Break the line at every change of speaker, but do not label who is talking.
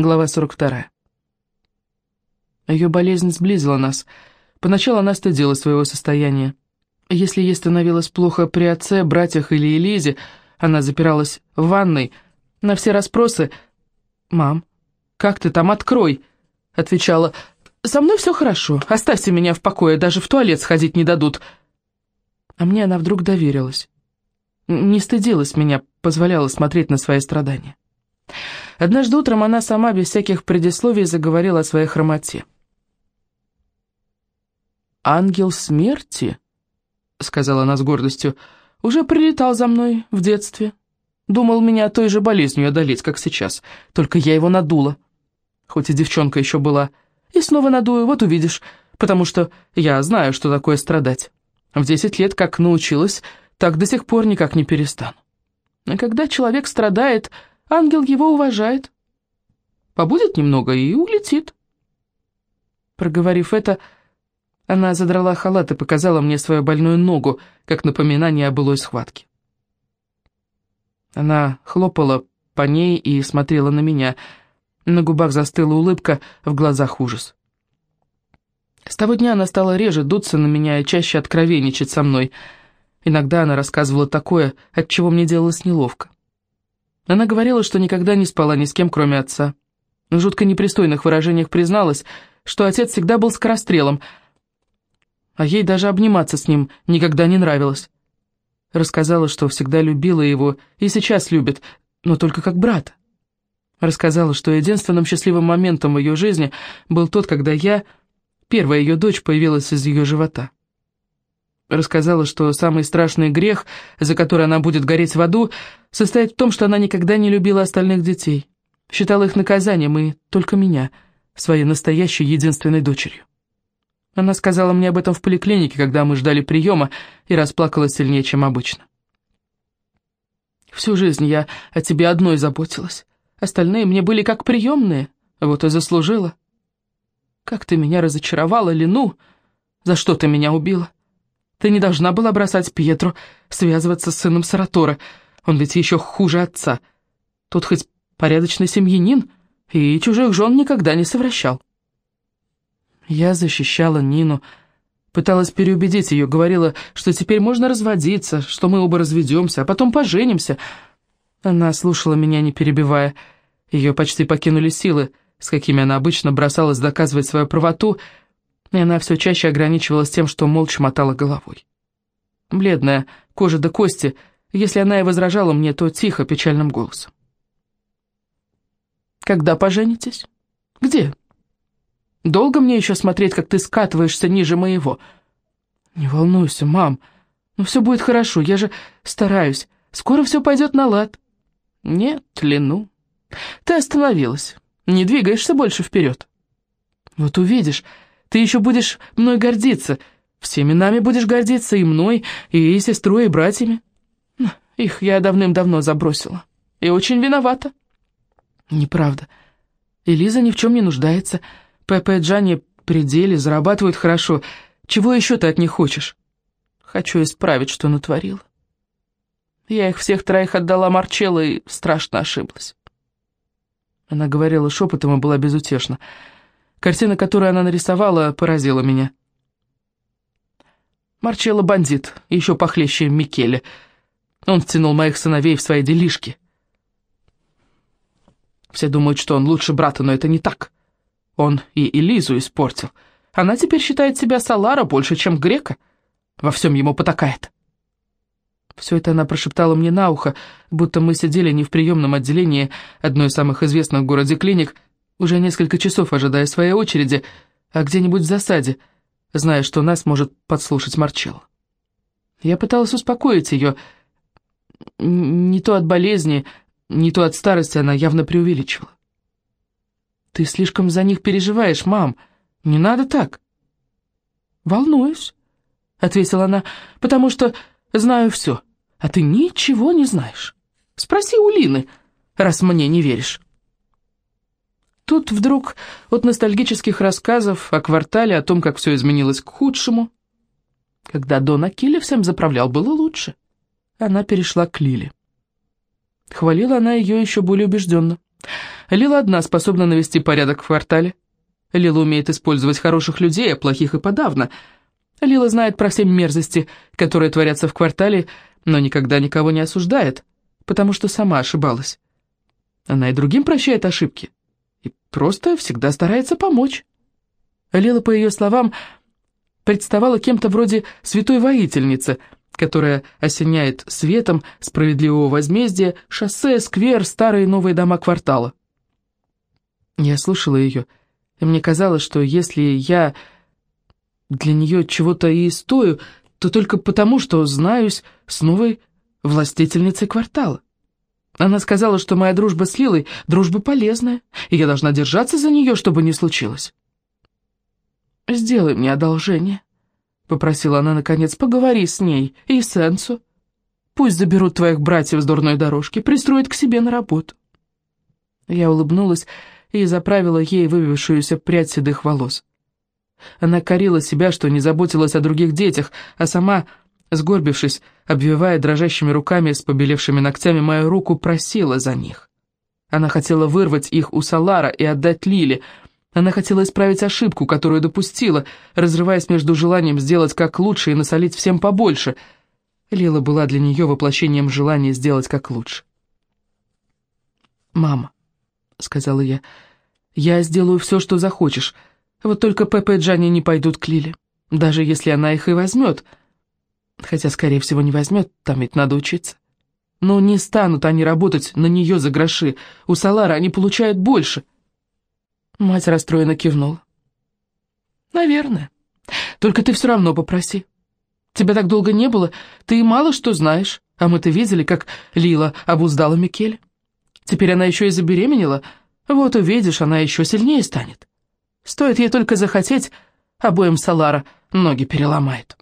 Глава 42. Ее болезнь сблизила нас. Поначалу она стыдила своего состояния. Если ей становилось плохо при отце, братьях или Элизе, она запиралась в ванной. На все расспросы «Мам, как ты там, открой!» Отвечала «Со мной все хорошо, оставьте меня в покое, даже в туалет сходить не дадут». А мне она вдруг доверилась. Не стыдилась меня, позволяла смотреть на свои страдания. Однажды утром она сама, без всяких предисловий, заговорила о своей хромоте. «Ангел смерти», — сказала она с гордостью, — «уже прилетал за мной в детстве. Думал меня той же болезнью одолеть, как сейчас, только я его надула. Хоть и девчонка еще была. И снова надую, вот увидишь, потому что я знаю, что такое страдать. В десять лет как научилась, так до сих пор никак не перестану. А когда человек страдает, Ангел его уважает. Побудет немного и улетит. Проговорив это, она задрала халат и показала мне свою больную ногу, как напоминание о былой схватке. Она хлопала по ней и смотрела на меня. На губах застыла улыбка, в глазах ужас. С того дня она стала реже дуться на меня и чаще откровенничать со мной. Иногда она рассказывала такое, от чего мне делалось неловко. Она говорила, что никогда не спала ни с кем, кроме отца. В жутко непристойных выражениях призналась, что отец всегда был скорострелом, а ей даже обниматься с ним никогда не нравилось. Рассказала, что всегда любила его и сейчас любит, но только как брата. Рассказала, что единственным счастливым моментом в ее жизни был тот, когда я, первая ее дочь, появилась из ее живота. Рассказала, что самый страшный грех, за который она будет гореть в аду, состоит в том, что она никогда не любила остальных детей. Считала их наказанием и только меня, своей настоящей единственной дочерью. Она сказала мне об этом в поликлинике, когда мы ждали приема, и расплакалась сильнее, чем обычно. Всю жизнь я о тебе одной заботилась. Остальные мне были как приемные, вот и заслужила. Как ты меня разочаровала, Лину? За что ты меня убила? Ты не должна была бросать Пьетру, связываться с сыном Саратора. Он ведь еще хуже отца. Тут хоть порядочный семьянин, и чужих жен никогда не совращал. Я защищала Нину, пыталась переубедить ее, говорила, что теперь можно разводиться, что мы оба разведемся, а потом поженимся. Она слушала меня, не перебивая. Ее почти покинули силы, с какими она обычно бросалась доказывать свою правоту, и она все чаще ограничивалась тем, что молча мотала головой. Бледная, кожа до кости, если она и возражала мне, то тихо, печальным голосом. «Когда поженитесь? Где? Долго мне еще смотреть, как ты скатываешься ниже моего?» «Не волнуйся, мам, ну все будет хорошо, я же стараюсь, скоро все пойдет на лад». «Нет, Лену, ты остановилась, не двигаешься больше вперед». «Вот увидишь, ты еще будешь мной гордиться. Всеми нами будешь гордиться, и мной, и сестрой, и братьями. Их я давным-давно забросила. И очень виновата. Неправда. Элиза ни в чем не нуждается. Пепе и Джанни при деле, зарабатывают хорошо. Чего еще ты от них хочешь? Хочу исправить, что натворила. Я их всех троих отдала Марчелло и страшно ошиблась. Она говорила шепотом и была безутешна. Картина, которую она нарисовала, поразила меня. Марчелло бандит, еще похлеще Микеле. Он втянул моих сыновей в свои делишки. Все думают, что он лучше брата, но это не так. Он и Элизу испортил. Она теперь считает себя Салара больше, чем Грека. Во всем ему потакает. Все это она прошептала мне на ухо, будто мы сидели не в приемном отделении одной из самых известных в городе клиник, уже несколько часов ожидая своей очереди, а где-нибудь в засаде, зная, что нас может подслушать Марчелло. Я пыталась успокоить ее. Не то от болезни, не то от старости она явно преувеличивала. «Ты слишком за них переживаешь, мам. Не надо так». «Волнуюсь», — ответила она, — «потому что знаю все, а ты ничего не знаешь. Спроси у Лины, раз мне не веришь». Тут вдруг от ностальгических рассказов о квартале, о том, как все изменилось к худшему. Когда Дон Акилли всем заправлял, было лучше. Она перешла к Лиле. Хвалила она ее еще более убежденно. Лила одна способна навести порядок в квартале. Лила умеет использовать хороших людей, а плохих и подавно. Лила знает про все мерзости, которые творятся в квартале, но никогда никого не осуждает, потому что сама ошибалась. Она и другим прощает ошибки и просто всегда старается помочь. Лила, по ее словам, представала кем-то вроде святой воительницы, которая осеняет светом справедливого возмездия шоссе, сквер, старые новые дома квартала. Я слушала ее, и мне казалось, что если я для нее чего-то и стою, то только потому, что знаюсь с новой властительницей квартала. Она сказала, что моя дружба с Лилой — дружба полезная, и я должна держаться за нее, чтобы не случилось. «Сделай мне одолжение», — попросила она наконец, — «поговори с ней и с Энсу. Пусть заберут твоих братьев с дурной дорожки, пристроят к себе на работу». Я улыбнулась и заправила ей вывившуюся прядь седых волос. Она корила себя, что не заботилась о других детях, а сама Сгорбившись, обвивая дрожащими руками с побелевшими ногтями мою руку, просила за них. Она хотела вырвать их у Салара и отдать Лиле. Она хотела исправить ошибку, которую допустила, разрываясь между желанием сделать как лучше и насолить всем побольше. Лила была для нее воплощением желания сделать как лучше. «Мама», — сказала я, — «я сделаю все, что захочешь. Вот только Пеппа и Джанни не пойдут к Лиле, даже если она их и возьмет». Хотя, скорее всего, не возьмет, там ведь надо учиться. Но не станут они работать на нее за гроши. У Салара они получают больше. Мать расстроенно кивнула. Наверное. Только ты все равно попроси. Тебя так долго не было, ты мало что знаешь. А мы-то видели, как Лила обуздала Микель. Теперь она еще и забеременела. Вот увидишь, она еще сильнее станет. Стоит ей только захотеть, обоим Салара ноги переломает.